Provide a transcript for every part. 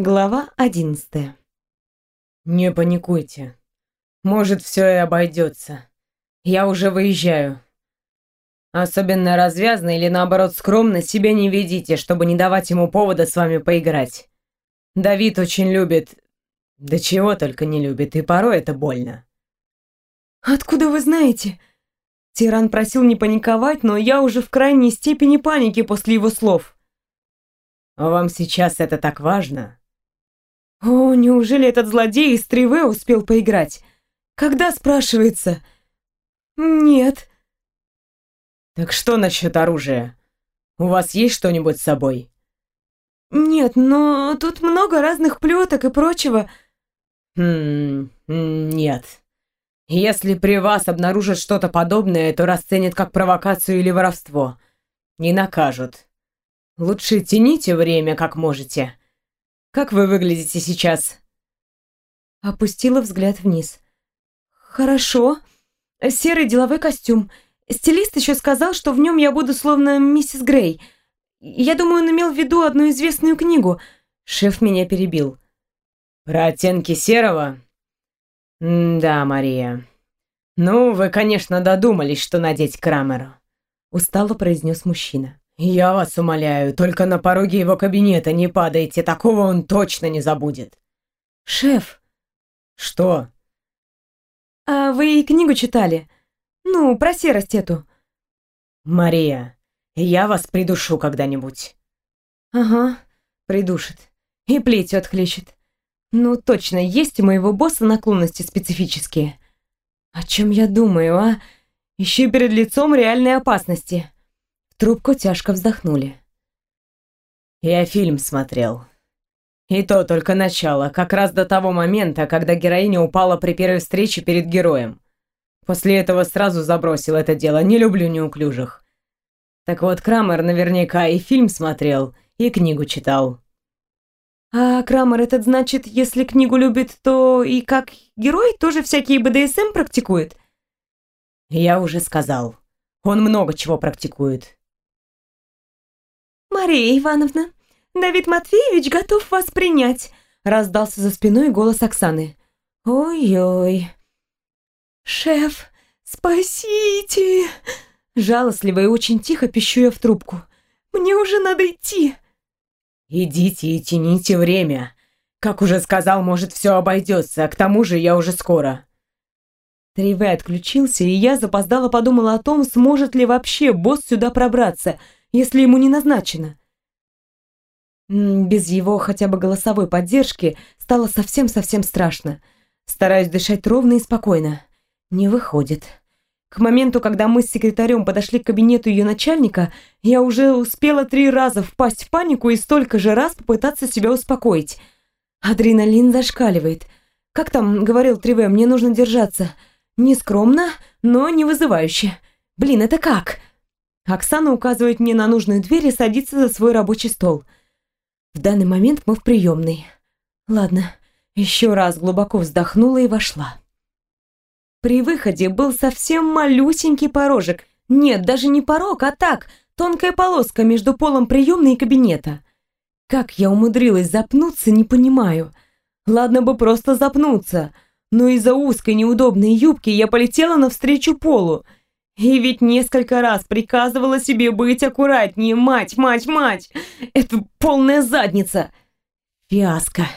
Глава одиннадцатая. «Не паникуйте. Может, все и обойдется. Я уже выезжаю. Особенно развязно или наоборот скромно себя не ведите, чтобы не давать ему повода с вами поиграть. Давид очень любит... Да чего только не любит, и порой это больно». «Откуда вы знаете?» Тиран просил не паниковать, но я уже в крайней степени паники после его слов. «Вам сейчас это так важно?» О, неужели этот злодей из Триве успел поиграть? Когда, спрашивается? Нет. Так что насчет оружия? У вас есть что-нибудь с собой? Нет, но тут много разных плеток и прочего. Хм, нет. Если при вас обнаружат что-то подобное, то расценят как провокацию или воровство. Не накажут. Лучше тяните время, как можете. Как вы выглядите сейчас?» Опустила взгляд вниз. «Хорошо. Серый деловой костюм. Стилист еще сказал, что в нем я буду словно миссис Грей. Я думаю, он имел в виду одну известную книгу. Шеф меня перебил. Про оттенки серого? М да, Мария. Ну, вы, конечно, додумались, что надеть Крамеру. Устало произнес мужчина. «Я вас умоляю, только на пороге его кабинета не падайте, такого он точно не забудет». «Шеф!» «Что?» «А вы книгу читали? Ну, про серость эту». «Мария, я вас придушу когда-нибудь». «Ага, придушит. И плетью отхлещет. Ну, точно, есть у моего босса наклонности специфические. О чем я думаю, а? Еще перед лицом реальной опасности» трубку тяжко вздохнули. «Я фильм смотрел. И то только начало, как раз до того момента, когда героиня упала при первой встрече перед героем. После этого сразу забросил это дело, не люблю неуклюжих. Так вот, Крамер наверняка и фильм смотрел, и книгу читал». «А Крамер этот значит, если книгу любит, то и как герой тоже всякие БДСМ практикует?» «Я уже сказал. Он много чего практикует. «Мария Ивановна, Давид Матвеевич готов вас принять», раздался за спиной голос Оксаны. «Ой-ой». «Шеф, спасите!» Жалостливо и очень тихо пищу я в трубку. «Мне уже надо идти!» «Идите и тяните время. Как уже сказал, может, все обойдется, а к тому же я уже скоро». Триве отключился, и я запоздала подумала о том, сможет ли вообще босс сюда пробраться — если ему не назначено? Без его хотя бы голосовой поддержки стало совсем-совсем страшно. Стараюсь дышать ровно и спокойно. Не выходит. К моменту, когда мы с секретарем подошли к кабинету ее начальника, я уже успела три раза впасть в панику и столько же раз попытаться себя успокоить. Адреналин зашкаливает. Как там говорил Триве, мне нужно держаться. Не скромно, но не вызывающе. Блин, это как? Оксана указывает мне на нужную дверь и садится за свой рабочий стол. В данный момент мы в приемной. Ладно, еще раз глубоко вздохнула и вошла. При выходе был совсем малюсенький порожек. Нет, даже не порог, а так, тонкая полоска между полом приемной и кабинета. Как я умудрилась запнуться, не понимаю. Ладно бы просто запнуться, но из-за узкой неудобной юбки я полетела навстречу полу — и ведь несколько раз приказывала себе быть аккуратнее, мать, мать, мать. Это полная задница. Фиаско.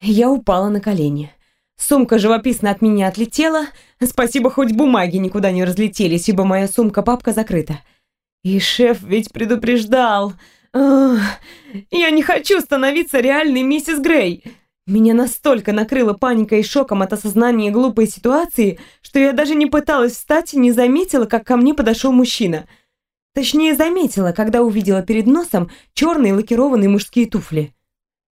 Я упала на колени. Сумка живописно от меня отлетела. Спасибо, хоть бумаги никуда не разлетелись, ибо моя сумка-папка закрыта. И шеф ведь предупреждал. Ах, я не хочу становиться реальной миссис Грей. Меня настолько накрыло паникой и шоком от осознания глупой ситуации, что я даже не пыталась встать и не заметила, как ко мне подошел мужчина. Точнее, заметила, когда увидела перед носом черные лакированные мужские туфли.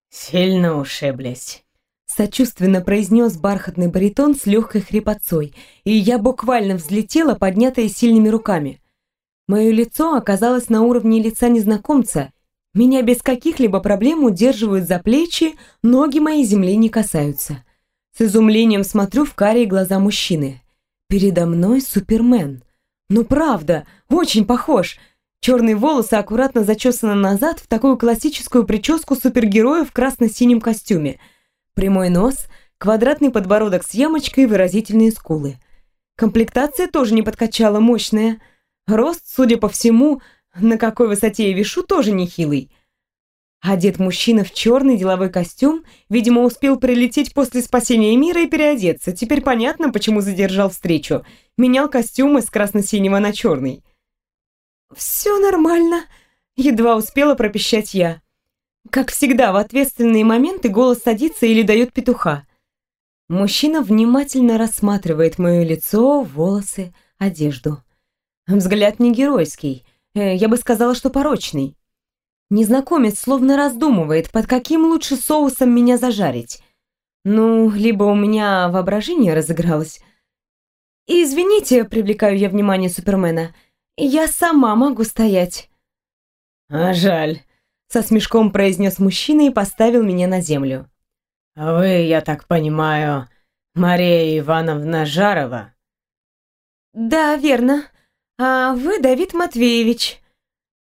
«Сильно ушиблись», — сочувственно произнес бархатный баритон с легкой хрипотцой, и я буквально взлетела, поднятая сильными руками. Мое лицо оказалось на уровне лица незнакомца, меня без каких-либо проблем удерживают за плечи, ноги моей земли не касаются. С изумлением смотрю в карие глаза мужчины. Передо мной Супермен. Ну правда, очень похож. Черные волосы аккуратно зачесаны назад в такую классическую прическу супергероя в красно-синем костюме. Прямой нос, квадратный подбородок с ямочкой и выразительные скулы. Комплектация тоже не подкачала, мощная. Рост, судя по всему, на какой высоте я вешу, тоже нехилый. Одет мужчина в черный деловой костюм, видимо, успел прилететь после спасения мира и переодеться. Теперь понятно, почему задержал встречу. Менял костюм из красно-синего на черный. «Все нормально», — едва успела пропищать я. Как всегда, в ответственные моменты голос садится или дает петуха. Мужчина внимательно рассматривает мое лицо, волосы, одежду. Взгляд не геройский, я бы сказала, что порочный. Незнакомец словно раздумывает, под каким лучше соусом меня зажарить. Ну, либо у меня воображение разыгралось. «Извините», — привлекаю я внимание Супермена, — «я сама могу стоять». «А жаль», — со смешком произнес мужчина и поставил меня на землю. «Вы, я так понимаю, Мария Ивановна Жарова?» «Да, верно. А вы Давид Матвеевич».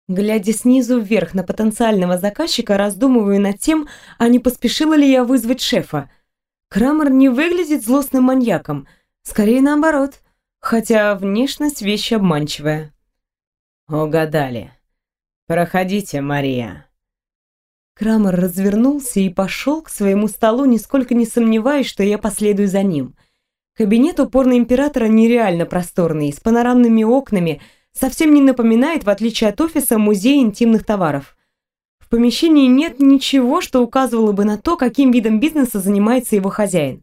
Глядя снизу вверх на потенциального заказчика, раздумываю над тем, а не поспешила ли я вызвать шефа. Крамер не выглядит злостным маньяком, скорее наоборот, хотя внешность вещь обманчивая. «Угадали. Проходите, Мария». Крамер развернулся и пошел к своему столу, нисколько не сомневаясь, что я последую за ним. Кабинет упорно императора нереально просторный, с панорамными окнами – совсем не напоминает, в отличие от офиса, музей интимных товаров. В помещении нет ничего, что указывало бы на то, каким видом бизнеса занимается его хозяин.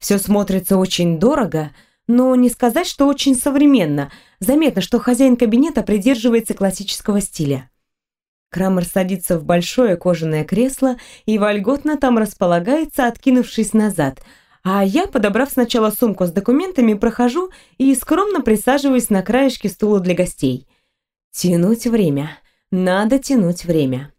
Все смотрится очень дорого, но не сказать, что очень современно. Заметно, что хозяин кабинета придерживается классического стиля. Крамер садится в большое кожаное кресло и вольготно там располагается, откинувшись назад – а я, подобрав сначала сумку с документами, прохожу и скромно присаживаюсь на краешке стула для гостей. Тянуть время. Надо тянуть время.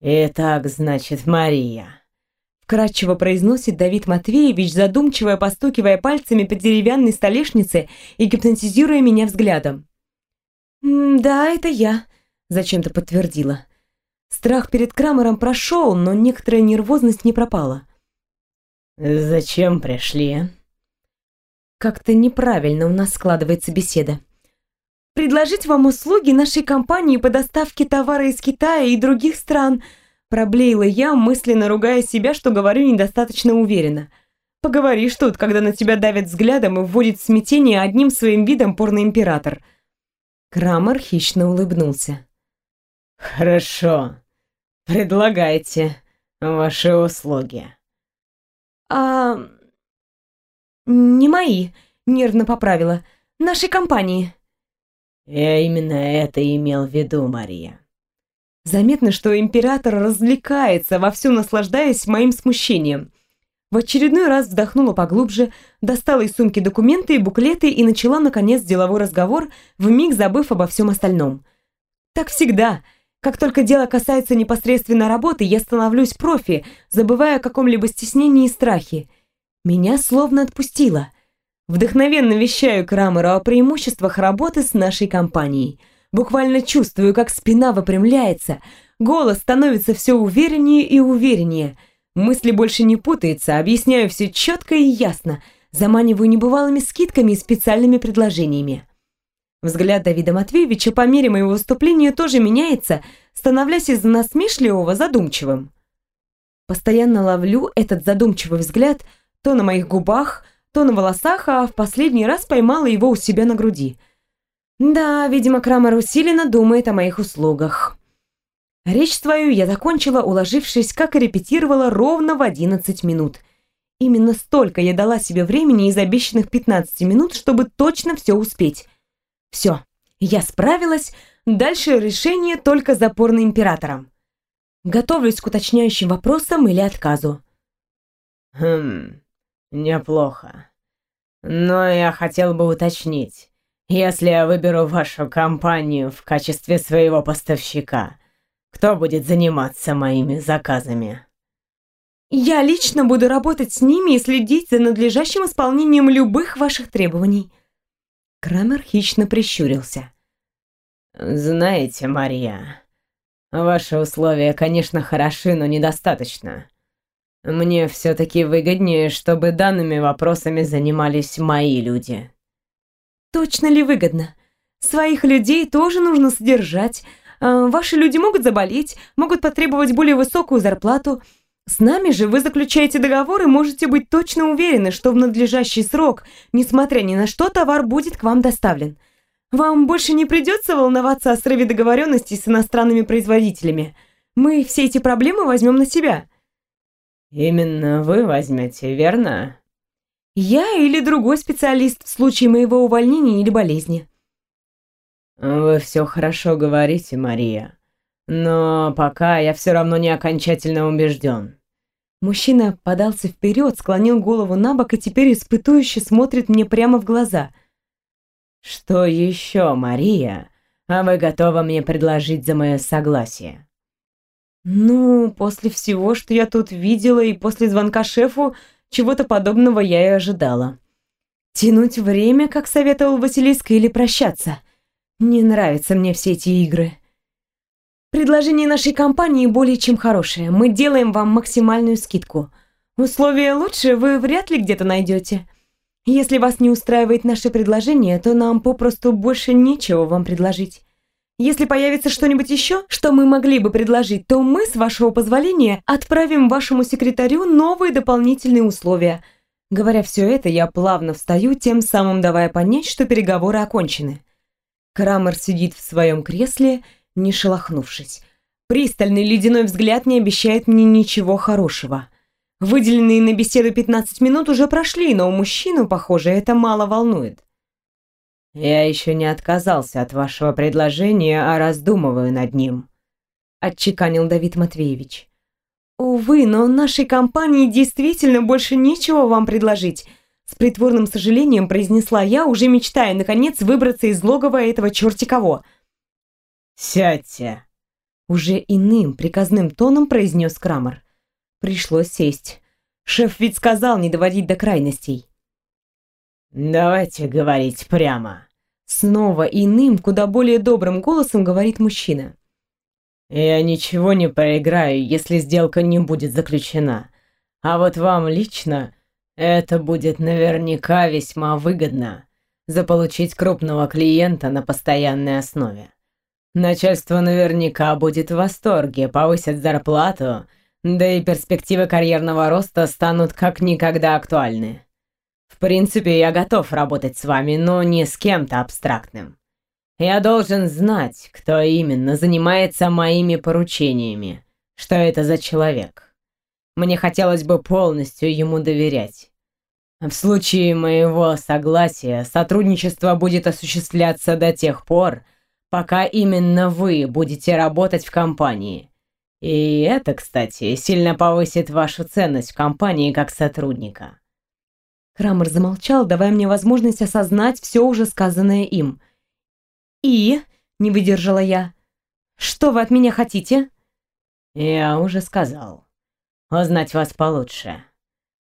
«Итак, значит, Мария», — вкратчиво произносит Давид Матвеевич, задумчиво постукивая пальцами по деревянной столешнице и гипнотизируя меня взглядом. «Да, это я», — зачем-то подтвердила. Страх перед Крамером прошел, но некоторая нервозность не пропала. «Зачем пришли?» Как-то неправильно у нас складывается беседа. «Предложить вам услуги нашей компании по доставке товара из Китая и других стран», проблеяла я, мысленно ругая себя, что говорю недостаточно уверенно. «Поговоришь тут, когда на тебя давят взглядом и вводит в смятение одним своим видом порноимператор». Крамер хищно улыбнулся. «Хорошо. Предлагайте ваши услуги». «А... не мои», — нервно поправила. «Нашей компании». «Я именно это имел в виду, Мария». Заметно, что император развлекается, вовсю наслаждаясь моим смущением. В очередной раз вздохнула поглубже, достала из сумки документы и буклеты и начала, наконец, деловой разговор, вмиг забыв обо всем остальном. Так всегда — как только дело касается непосредственно работы, я становлюсь профи, забывая о каком-либо стеснении и страхе. Меня словно отпустило. Вдохновенно вещаю Крамеру о преимуществах работы с нашей компанией. Буквально чувствую, как спина выпрямляется, голос становится все увереннее и увереннее. Мысли больше не путаются, объясняю все четко и ясно, заманиваю небывалыми скидками и специальными предложениями. Взгляд Давида Матвеевича по мере моего выступления тоже меняется, становлясь из насмешливого задумчивым. Постоянно ловлю этот задумчивый взгляд то на моих губах, то на волосах, а в последний раз поймала его у себя на груди. Да, видимо, Крамер усиленно думает о моих услугах. Речь свою я закончила, уложившись, как и репетировала, ровно в 11 минут. Именно столько я дала себе времени из обещанных 15 минут, чтобы точно все успеть. Все, я справилась, дальше решение только запорно императором. Готовлюсь к уточняющим вопросам или отказу. Хм, неплохо. Но я хотел бы уточнить. Если я выберу вашу компанию в качестве своего поставщика, кто будет заниматься моими заказами? Я лично буду работать с ними и следить за надлежащим исполнением любых ваших требований. Крамер хищно прищурился. «Знаете, Мария, ваши условия, конечно, хороши, но недостаточно. Мне все-таки выгоднее, чтобы данными вопросами занимались мои люди». «Точно ли выгодно? Своих людей тоже нужно содержать. А, ваши люди могут заболеть, могут потребовать более высокую зарплату. С нами же вы заключаете договор и можете быть точно уверены, что в надлежащий срок, несмотря ни на что, товар будет к вам доставлен. Вам больше не придется волноваться о срыве договоренности с иностранными производителями. Мы все эти проблемы возьмем на себя». «Именно вы возьмете, верно?» «Я или другой специалист в случае моего увольнения или болезни». «Вы все хорошо говорите, Мария, но пока я все равно не окончательно убежден». Мужчина подался вперед, склонил голову на бок и теперь испытующе смотрит мне прямо в глаза. «Что еще, Мария, а вы готовы мне предложить за мое согласие?» «Ну, после всего, что я тут видела, и после звонка шефу, чего-то подобного я и ожидала. Тянуть время, как советовал Василиска, или прощаться?» Не нравятся мне все эти игры. Предложение нашей компании более чем хорошее. Мы делаем вам максимальную скидку. Условия лучше вы вряд ли где-то найдете. Если вас не устраивает наше предложение, то нам попросту больше нечего вам предложить. Если появится что-нибудь еще, что мы могли бы предложить, то мы, с вашего позволения, отправим вашему секретарю новые дополнительные условия. Говоря все это, я плавно встаю, тем самым давая понять, что переговоры окончены. Крамер сидит в своем кресле, не шелохнувшись. Пристальный ледяной взгляд не обещает мне ничего хорошего. Выделенные на беседу 15 минут уже прошли, но у мужчину, похоже, это мало волнует. «Я еще не отказался от вашего предложения, а раздумываю над ним», — отчеканил Давид Матвеевич. «Увы, но нашей компании действительно больше нечего вам предложить. С притворным сожалением произнесла я, уже мечтая, наконец, выбраться из логова этого черти кого. «Сядьте!» Уже иным, приказным тоном произнес Крамер. Пришлось сесть. Шеф ведь сказал не доводить до крайностей. «Давайте говорить прямо». Снова иным, куда более добрым голосом говорит мужчина. «Я ничего не проиграю, если сделка не будет заключена. А вот вам лично это будет наверняка весьма выгодно заполучить крупного клиента на постоянной основе. Начальство наверняка будет в восторге, повысят зарплату, да и перспективы карьерного роста станут как никогда актуальны. В принципе, я готов работать с вами, но не с кем-то абстрактным. Я должен знать, кто именно занимается моими поручениями, что это за человек. Мне хотелось бы полностью ему доверять. В случае моего согласия сотрудничество будет осуществляться до тех пор, пока именно вы будете работать в компании. И это, кстати, сильно повысит вашу ценность в компании как сотрудника. Крамер замолчал, давая мне возможность осознать все уже сказанное им. «И?» — не выдержала я. «Что вы от меня хотите?» «Я уже сказал. Узнать вас получше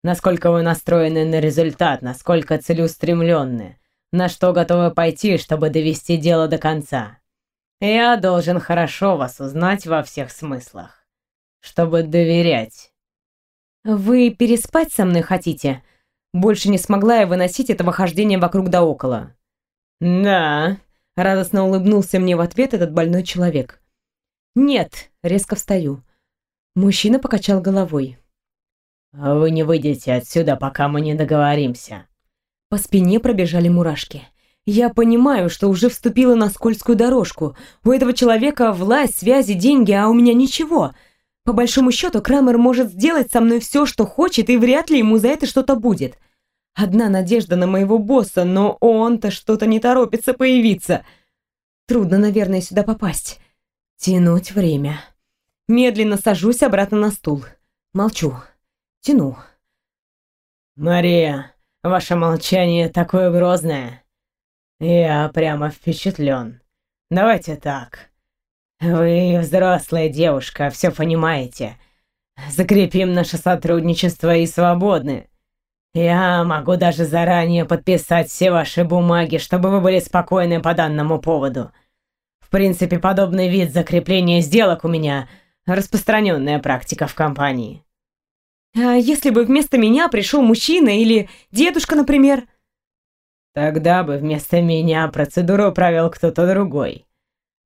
насколько вы настроены на результат, насколько целеустремленны, на что готовы пойти, чтобы довести дело до конца. Я должен хорошо вас узнать во всех смыслах, чтобы доверять. Вы переспать со мной хотите? Больше не смогла я выносить этого хождения вокруг да около. Да, радостно улыбнулся мне в ответ этот больной человек. Нет, резко встаю. Мужчина покачал головой. «Вы не выйдете отсюда, пока мы не договоримся». По спине пробежали мурашки. Я понимаю, что уже вступила на скользкую дорожку. У этого человека власть, связи, деньги, а у меня ничего. По большому счету, Крамер может сделать со мной все, что хочет, и вряд ли ему за это что-то будет. Одна надежда на моего босса, но он-то что-то не торопится появиться. Трудно, наверное, сюда попасть. Тянуть время. Медленно сажусь обратно на стул. Молчу. Тяну. «Мария, ваше молчание такое грозное. Я прямо впечатлен. Давайте так. Вы взрослая девушка, все понимаете. Закрепим наше сотрудничество и свободны. Я могу даже заранее подписать все ваши бумаги, чтобы вы были спокойны по данному поводу. В принципе, подобный вид закрепления сделок у меня распространенная практика в компании. А если бы вместо меня пришел мужчина или дедушка, например? Тогда бы вместо меня процедуру провел кто-то другой.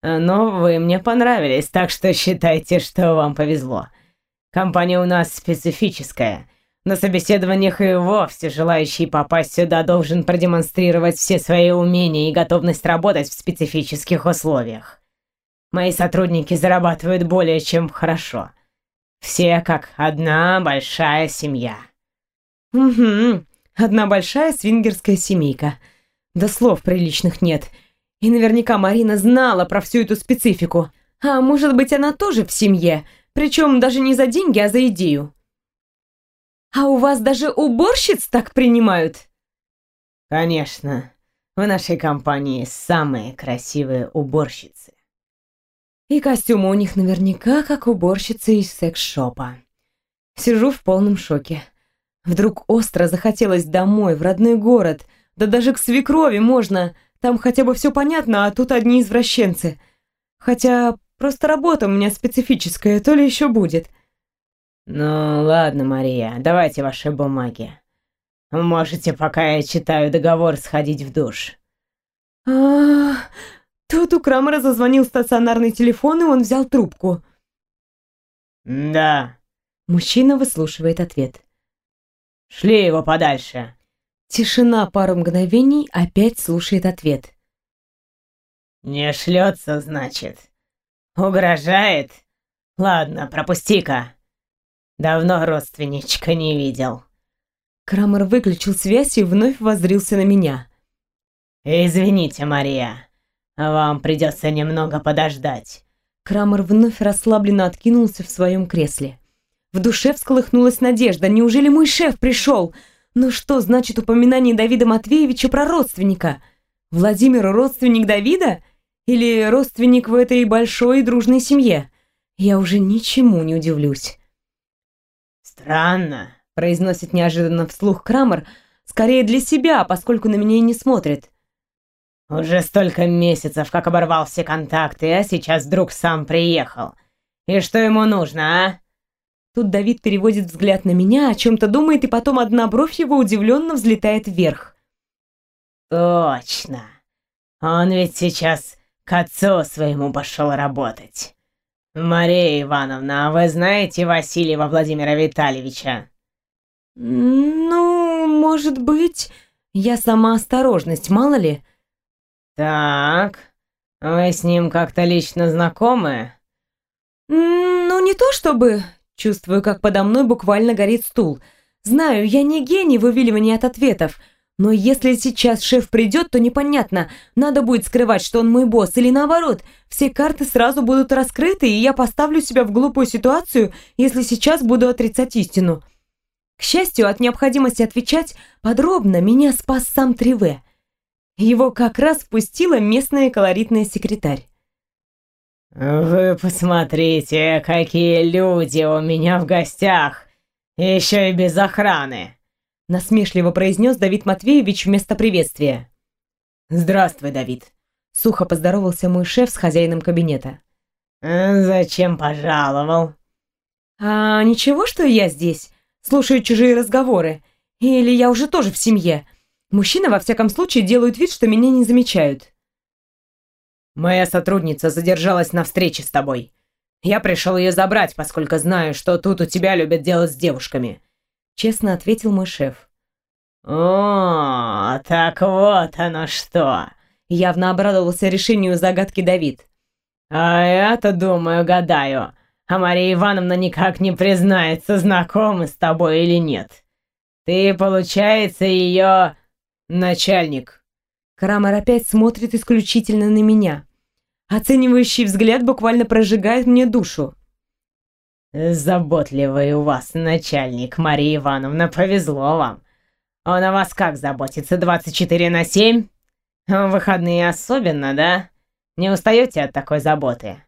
Но вы мне понравились, так что считайте, что вам повезло. Компания у нас специфическая. На собеседованиях и вовсе желающий попасть сюда должен продемонстрировать все свои умения и готовность работать в специфических условиях. Мои сотрудники зарабатывают более чем хорошо. Все как одна большая семья. Угу, одна большая свингерская семейка. Да слов приличных нет. И наверняка Марина знала про всю эту специфику. А может быть, она тоже в семье, причем даже не за деньги, а за идею. А у вас даже уборщиц так принимают? Конечно. В нашей компании самые красивые уборщицы. И костюмы у них наверняка как уборщицы из секс-шопа. Сижу в полном шоке. Вдруг остро захотелось домой, в родной город. Да даже к свекрови можно. Там хотя бы все понятно, а тут одни извращенцы. Хотя просто работа у меня специфическая, то ли еще будет. Ну ладно, Мария, давайте ваши бумаги. Можете, пока я читаю договор, сходить в душ. А, Тут у Крамера зазвонил стационарный телефон, и он взял трубку. «Да». Мужчина выслушивает ответ. «Шли его подальше». Тишина пару мгновений, опять слушает ответ. «Не шлется, значит. Угрожает? Ладно, пропусти-ка. Давно родственничка не видел». Крамер выключил связь и вновь воззрился на меня. «Извините, Мария. «Вам придется немного подождать». Крамер вновь расслабленно откинулся в своем кресле. В душе всколыхнулась надежда. Неужели мой шеф пришел? Ну что значит упоминание Давида Матвеевича про родственника? Владимир родственник Давида? Или родственник в этой большой и дружной семье? Я уже ничему не удивлюсь. «Странно», — произносит неожиданно вслух Крамер, скорее для себя, поскольку на меня и не смотрит. Уже столько месяцев, как оборвал все контакты, а сейчас вдруг сам приехал. И что ему нужно, а? Тут Давид переводит взгляд на меня, о чем-то думает, и потом одна бровь его удивленно взлетает вверх. Точно. Он ведь сейчас к отцу своему пошел работать. Мария Ивановна, а вы знаете Васильева Владимира Витальевича? Ну, может быть. Я сама осторожность, мало ли. «Так, вы с ним как-то лично знакомы?» «Ну, не то чтобы...» Чувствую, как подо мной буквально горит стул. Знаю, я не гений в от ответов, но если сейчас шеф придет, то непонятно, надо будет скрывать, что он мой босс, или наоборот, все карты сразу будут раскрыты, и я поставлю себя в глупую ситуацию, если сейчас буду отрицать истину. К счастью, от необходимости отвечать подробно меня спас сам Триве. Его как раз впустила местная колоритная секретарь. «Вы посмотрите, какие люди у меня в гостях! Еще и без охраны!» Насмешливо произнес Давид Матвеевич вместо приветствия. «Здравствуй, Давид!» Сухо поздоровался мой шеф с хозяином кабинета. «Зачем пожаловал?» «А ничего, что я здесь? Слушаю чужие разговоры? Или я уже тоже в семье?» Мужчины, во всяком случае, делают вид, что меня не замечают. «Моя сотрудница задержалась на встрече с тобой. Я пришел ее забрать, поскольку знаю, что тут у тебя любят делать с девушками», — честно ответил мой шеф. «О, так вот оно что!» — явно обрадовался решению загадки Давид. «А я-то думаю, гадаю, а Мария Ивановна никак не признается, знакомы с тобой или нет. Ты, получается, ее «Начальник». Крамер опять смотрит исключительно на меня. Оценивающий взгляд буквально прожигает мне душу. «Заботливый у вас начальник, Мария Ивановна, повезло вам. Он о вас как заботится, 24 на 7? В выходные особенно, да? Не устаете от такой заботы?»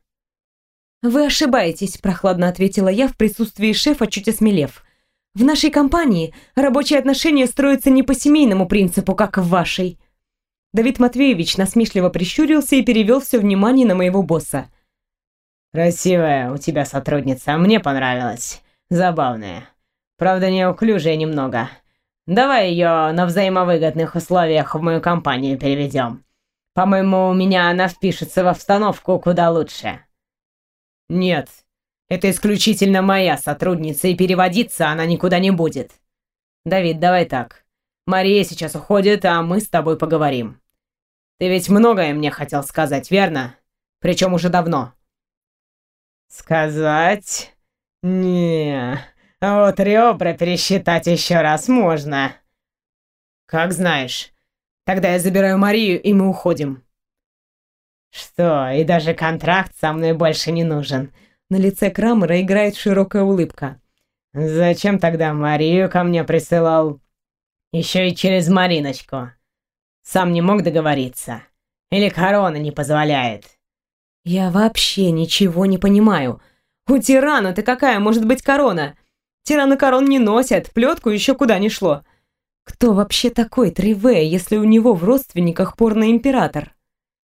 «Вы ошибаетесь», – прохладно ответила я в присутствии шефа, чуть осмелев. В нашей компании рабочие отношения строятся не по семейному принципу, как в вашей. Давид Матвеевич насмешливо прищурился и перевел все внимание на моего босса. «Красивая у тебя сотрудница, мне понравилась. Забавная. Правда, неуклюжая немного. Давай ее на взаимовыгодных условиях в мою компанию переведем. По-моему, у меня она впишется в обстановку куда лучше». «Нет, это исключительно моя сотрудница, и переводиться она никуда не будет. Давид, давай так. Мария сейчас уходит, а мы с тобой поговорим. Ты ведь многое мне хотел сказать, верно? Причем уже давно». «Сказать? не вот ребра пересчитать еще раз можно». «Как знаешь. Тогда я забираю Марию, и мы уходим». «Что, и даже контракт со мной больше не нужен?» На лице Крамера играет широкая улыбка. «Зачем тогда Марию ко мне присылал?» «Еще и через Мариночку. Сам не мог договориться. Или корона не позволяет?» «Я вообще ничего не понимаю. У тирана-то какая может быть корона? Тираны корон не носят, плетку еще куда ни шло. Кто вообще такой Триве, если у него в родственниках порно-император?»